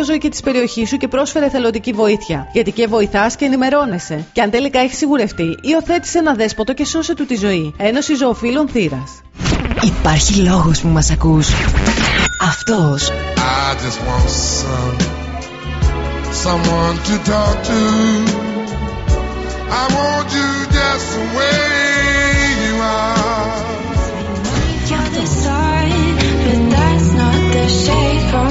φιλοζωική και της περιοχής σου και πρόσφερε θελοντική βοήθεια. Γιατί και βοηθάς και ενημερώνεσαι. Και αν τελικά έχεις σιγουρευτεί, υιοθέτησε ένα δέσποτο και σώσε του τη ζωή. Ένωση Ζωοφύλων Θήρα. Υπάρχει λόγος που μας ακούς. Αυτός. I just want some, someone to talk to. I want you just the way you are. You're the sun, but that's not the shade from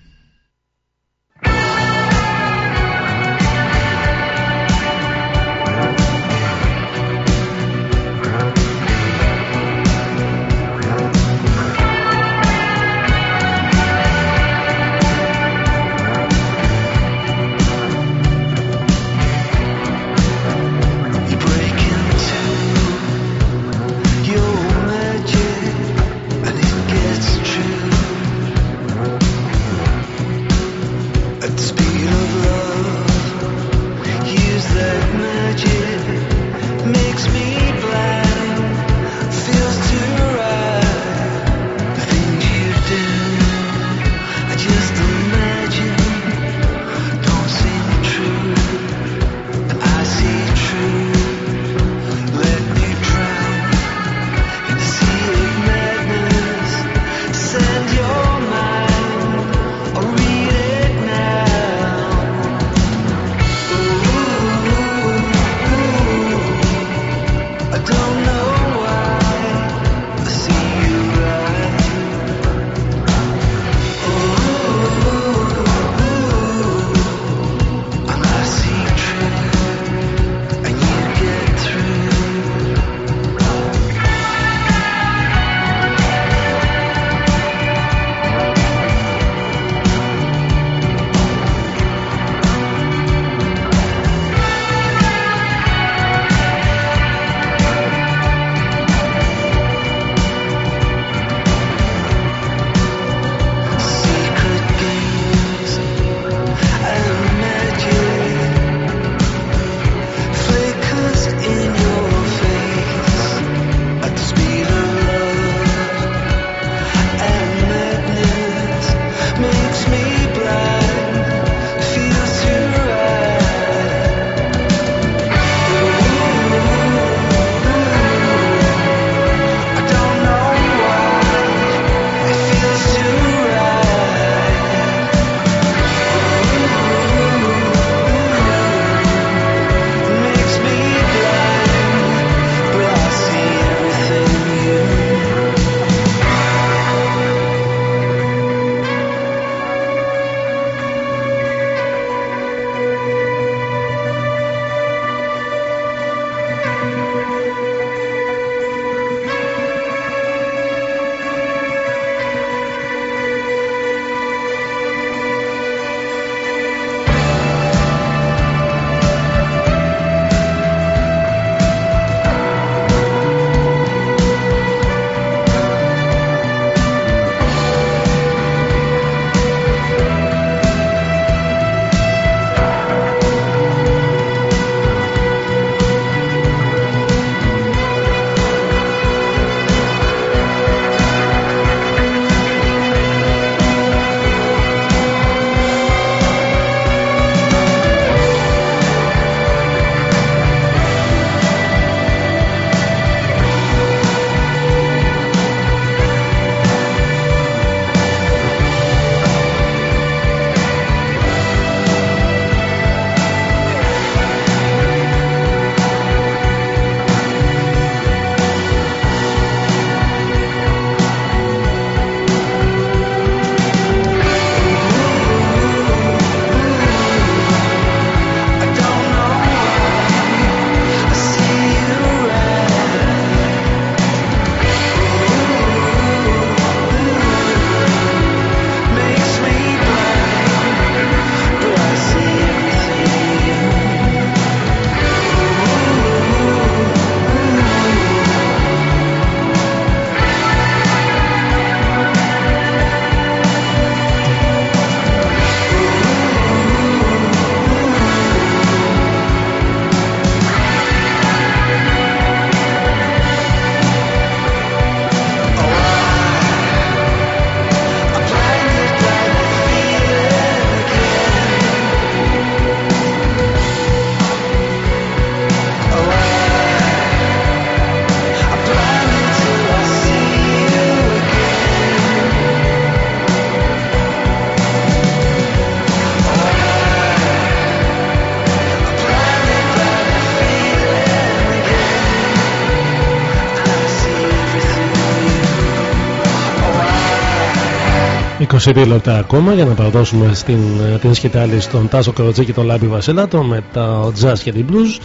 20 λεπτά ακόμα για να παραδώσουμε στην, ε, την σκητάλη στον Τάσο Κοροτζή και τον Λάμπη Βασιλάτο με τα jazz και την blues.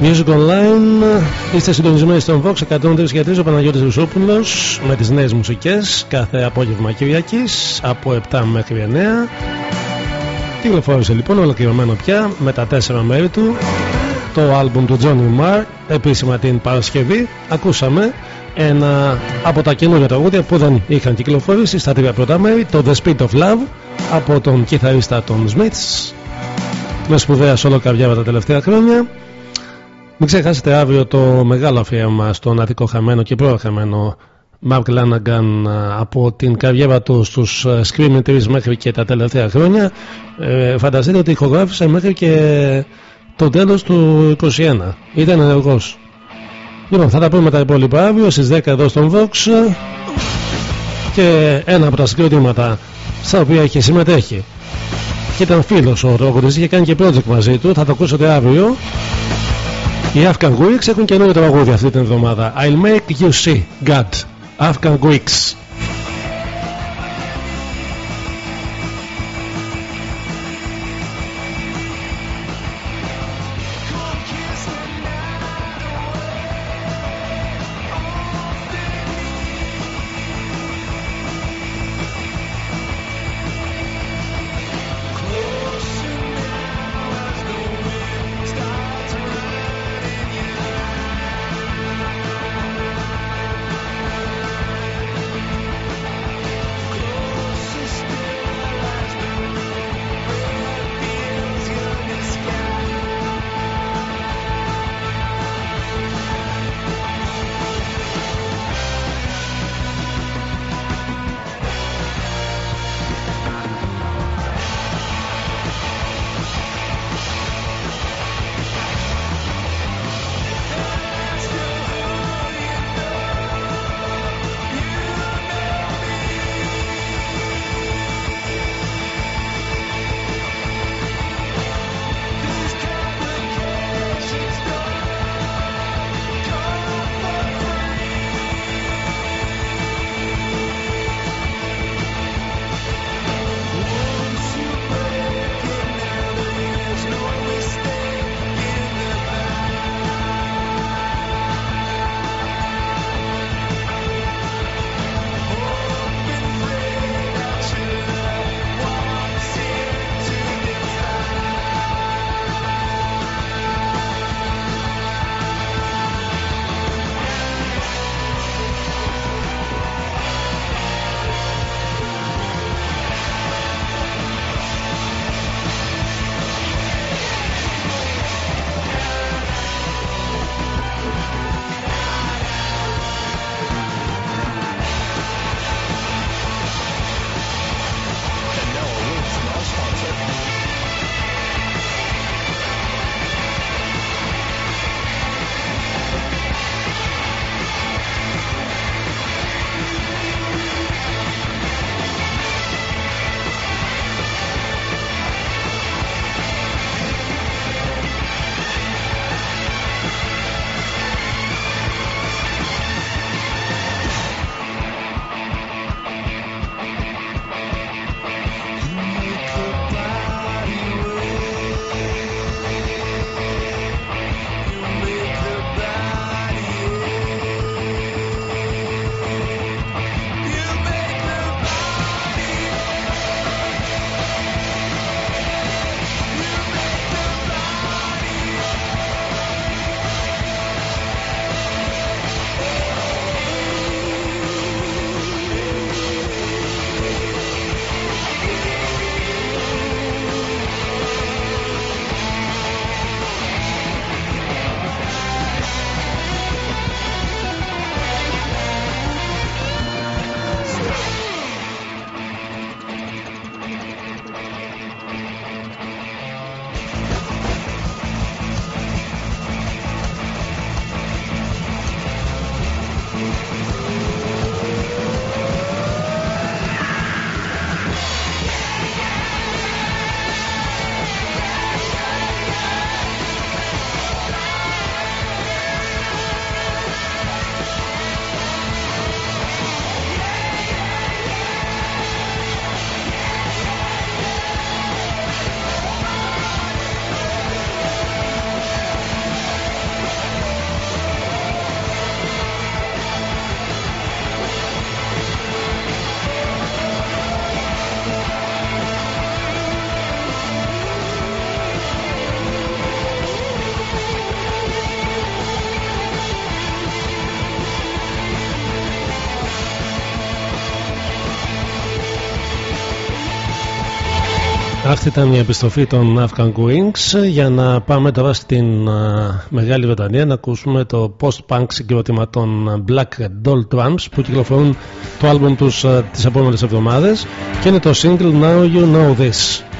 Music Online, είστε συντονισμένοι στον Vox 103 και 3 ο Παναγιώτης Ρουσόπουλος με τις νέες μουσικές κάθε απόγευμα Κυριακής από 7 μέχρι 9. Κυκλοφόρησε λοιπόν ολοκληρωμένο πια με τα τέσσερα μέρη του το άλμπουμ του Johnny Marr επίσημα την Παρασκευή ακούσαμε ένα από τα καινούργια τραγούδια που δεν είχαν κυκλοφορήσει στα τρία πρώτα μέρη το The Speed of Love από τον κιθαρίστα των Smiths με σπουδαία σόλο καβιάρα τα τελευταία χρόνια. Μην ξεχάσετε αύριο το μεγάλο αφιέρωμα στον Αττικό Χαμένο και προχαμένο Mark Lanagan από την καριέρα του στους ε, Screaming Trees μέχρι και τα τελευταία χρόνια. Ε, φανταστείτε ότι ηχογράφησε μέχρι και το τέλος του 21 ήταν ενεργός Λοιπόν, θα τα πούμε τα υπόλοιπα αύριο στις 10 εδώ στον Vox. Και ένα από τα συγκροτήματα στα οποία έχει συμμετέχει. Και ήταν φίλος ο Ρόγκοντης είχε κάνει και project μαζί του. Θα το ακούσετε αύριο. Οι Afghan Greeks έχουν καινούριο τραγούδι αυτή την εβδομάδα. I'll make you see God. Afghan Greeks Αυτή ήταν η επιστροφή των Afghan Wings για να πάμε τώρα στην α, Μεγάλη Βρετανία να ακούσουμε το post-punk συγκρότημα των Black Doll Drums που κυκλοφορούν το άλμπουμ τους α, τις επόμενες εβδομάδες και είναι το single Now You Know This.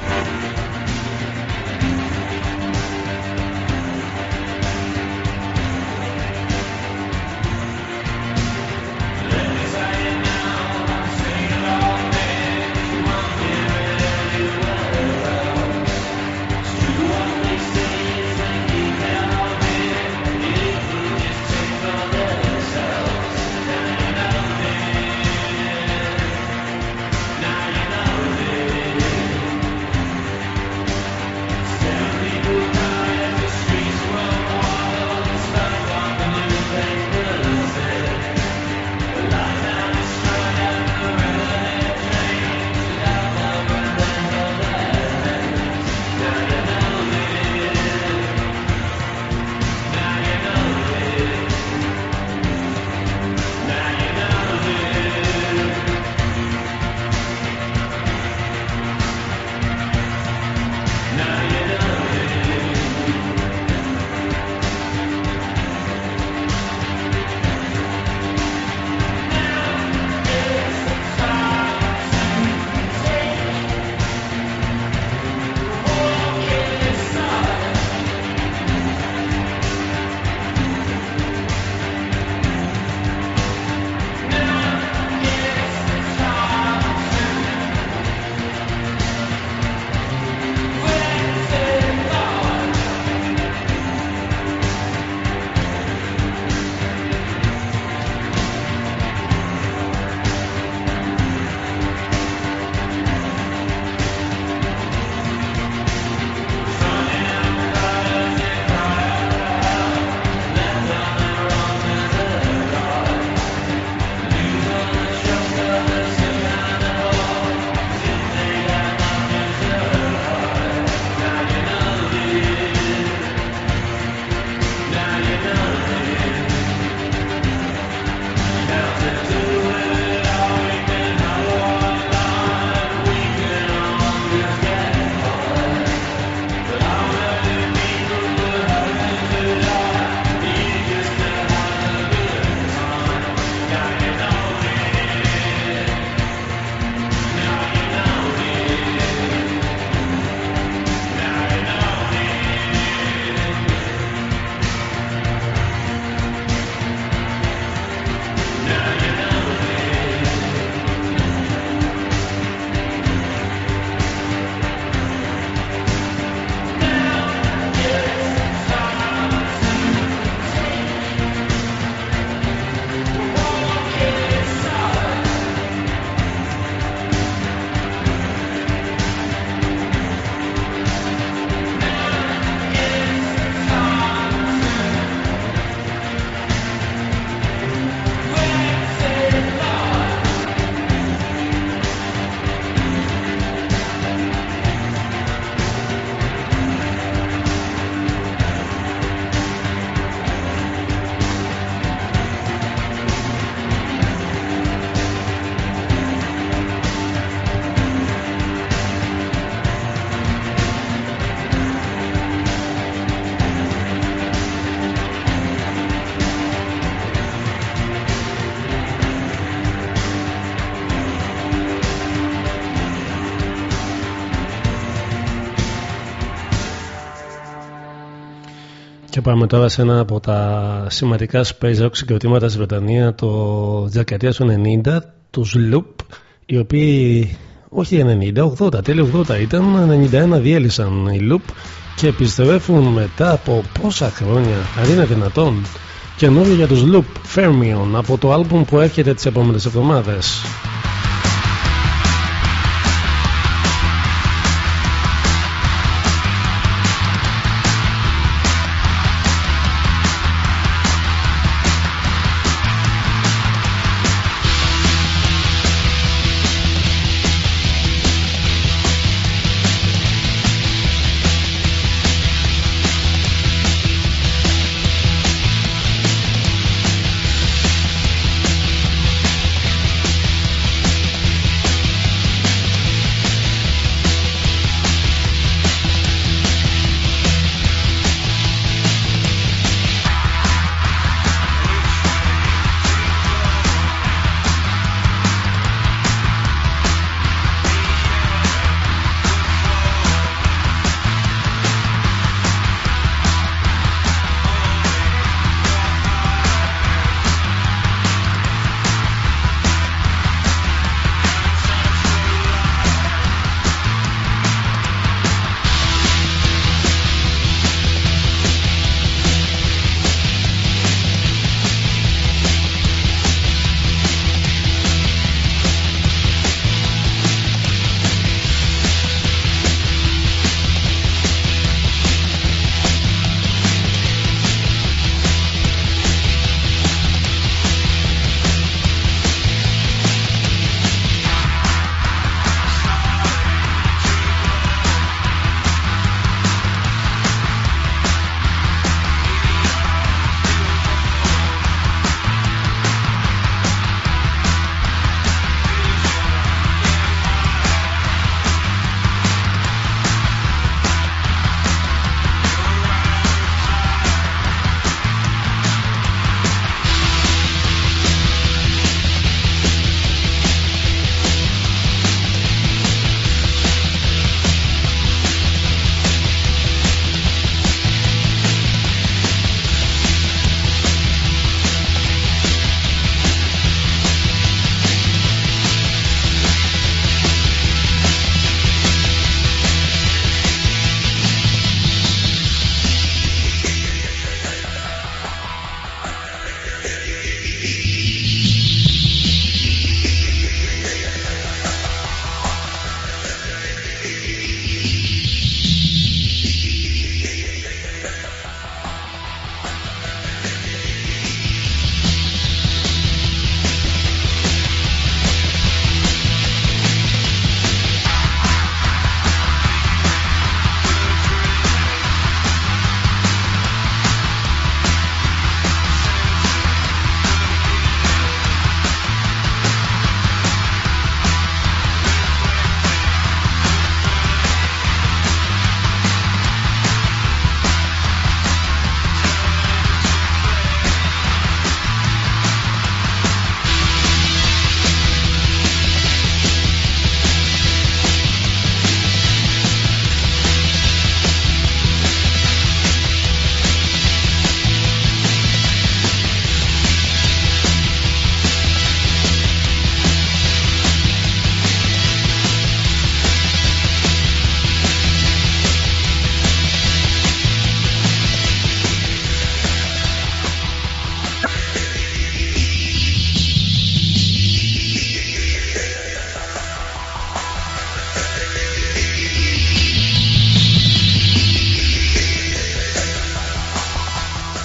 Πάμε τώρα σε ένα από τα σημαντικά space rock συγκροτήματα στη Βρετανία το δεκαετία του 90, τους Loop, οι οποίοι όχι 90, 80, τέλειος 80 ήταν, 91 διέλυσαν οι Loop και επιστρέφουν μετά από πόσα χρόνια, αν είναι δυνατόν, καινούριο για τους Loop, Fermion, από το άλμπουμ που έρχεται τις επόμενες εβδομάδες.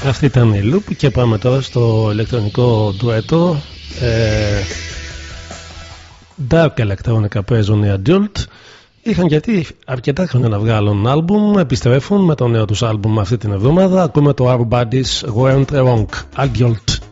Αυτή ήταν η Loop και πάμε τώρα στο ηλεκτρονικό ντουέτο. Ε, dark electronica παίζουν οι Adult. Είχαν γιατί αρκετά χρόνια να βγάλουν άλμπουμ, επιστρέφουν με το νέο τους άλμπουμ αυτή την εβδομάδα. Ακούμε το Our Bodies Weren't Wrong. Adult.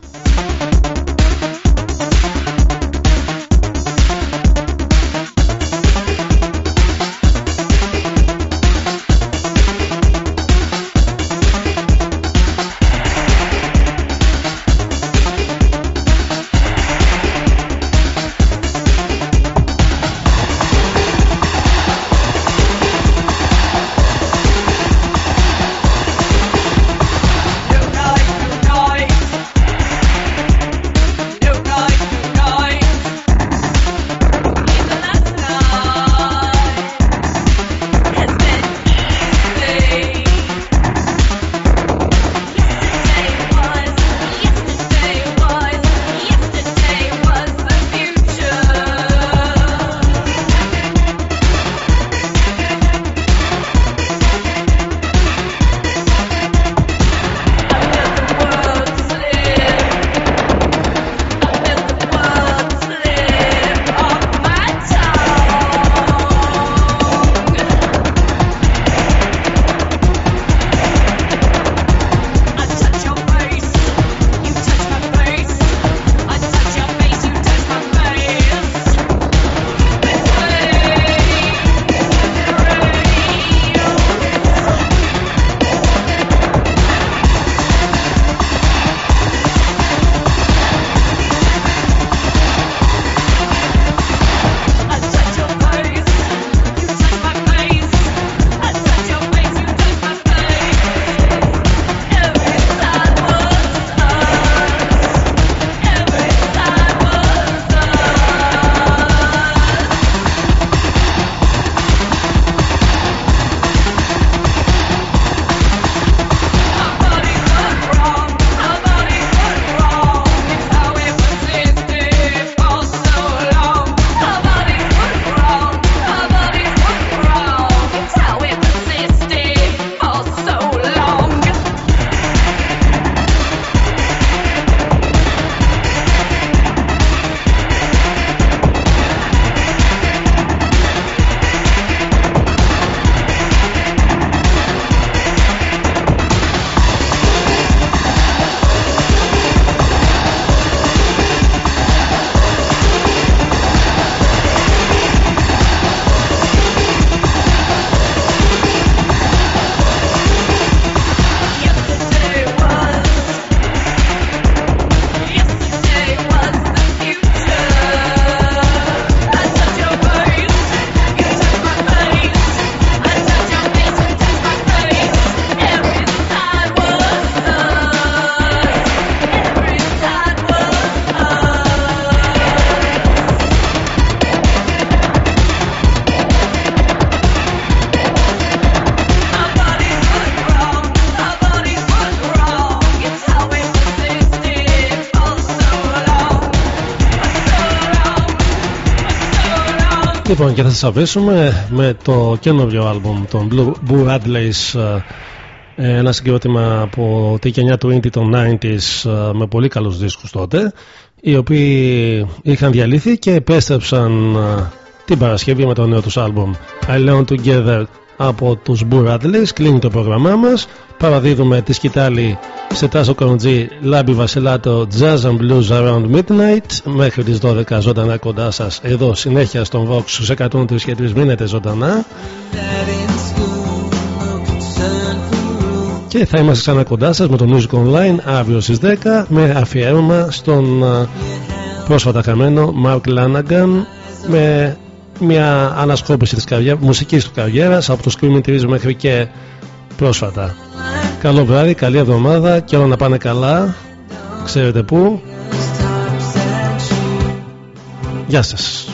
Λοιπόν και θα σας αφήσουμε με το καινούριο άλμπουμ των Blue, Blue Radleys ε, ένα συγκρότημα από τη γενιά του indie των 90s ε, με πολύ καλούς δίσκους τότε οι οποίοι είχαν διαλύθει και επέστρεψαν ε, την Παρασκευή με το νέο τους άλμπουμ I Learn Together από τους Blue Radleys κλείνει το πρόγραμμά μας. Παραδίδουμε τη σκητάλη σε Τάσο Κοροντζή, Λάμπη Βασιλάτο, Jazz and Blues Around Midnight. Μέχρι τις 12 ζωντανά κοντά σας. Εδώ συνέχεια στον Vox στους 103 και 3 μήνετε ζωντανά. Και θα είμαστε ξανά κοντά σας με το Music Online αύριο στις 10 με αφιέρωμα στον α, πρόσφατα χαμένο Mark Lanagan με μια ανασκόπηση της καριέρας, μουσικής του καριέρας από το Screaming Trees μέχρι και πρόσφατα Καλό βράδυ, καλή εβδομάδα και όλα να πάνε καλά. Ξέρετε πού. Γεια σας.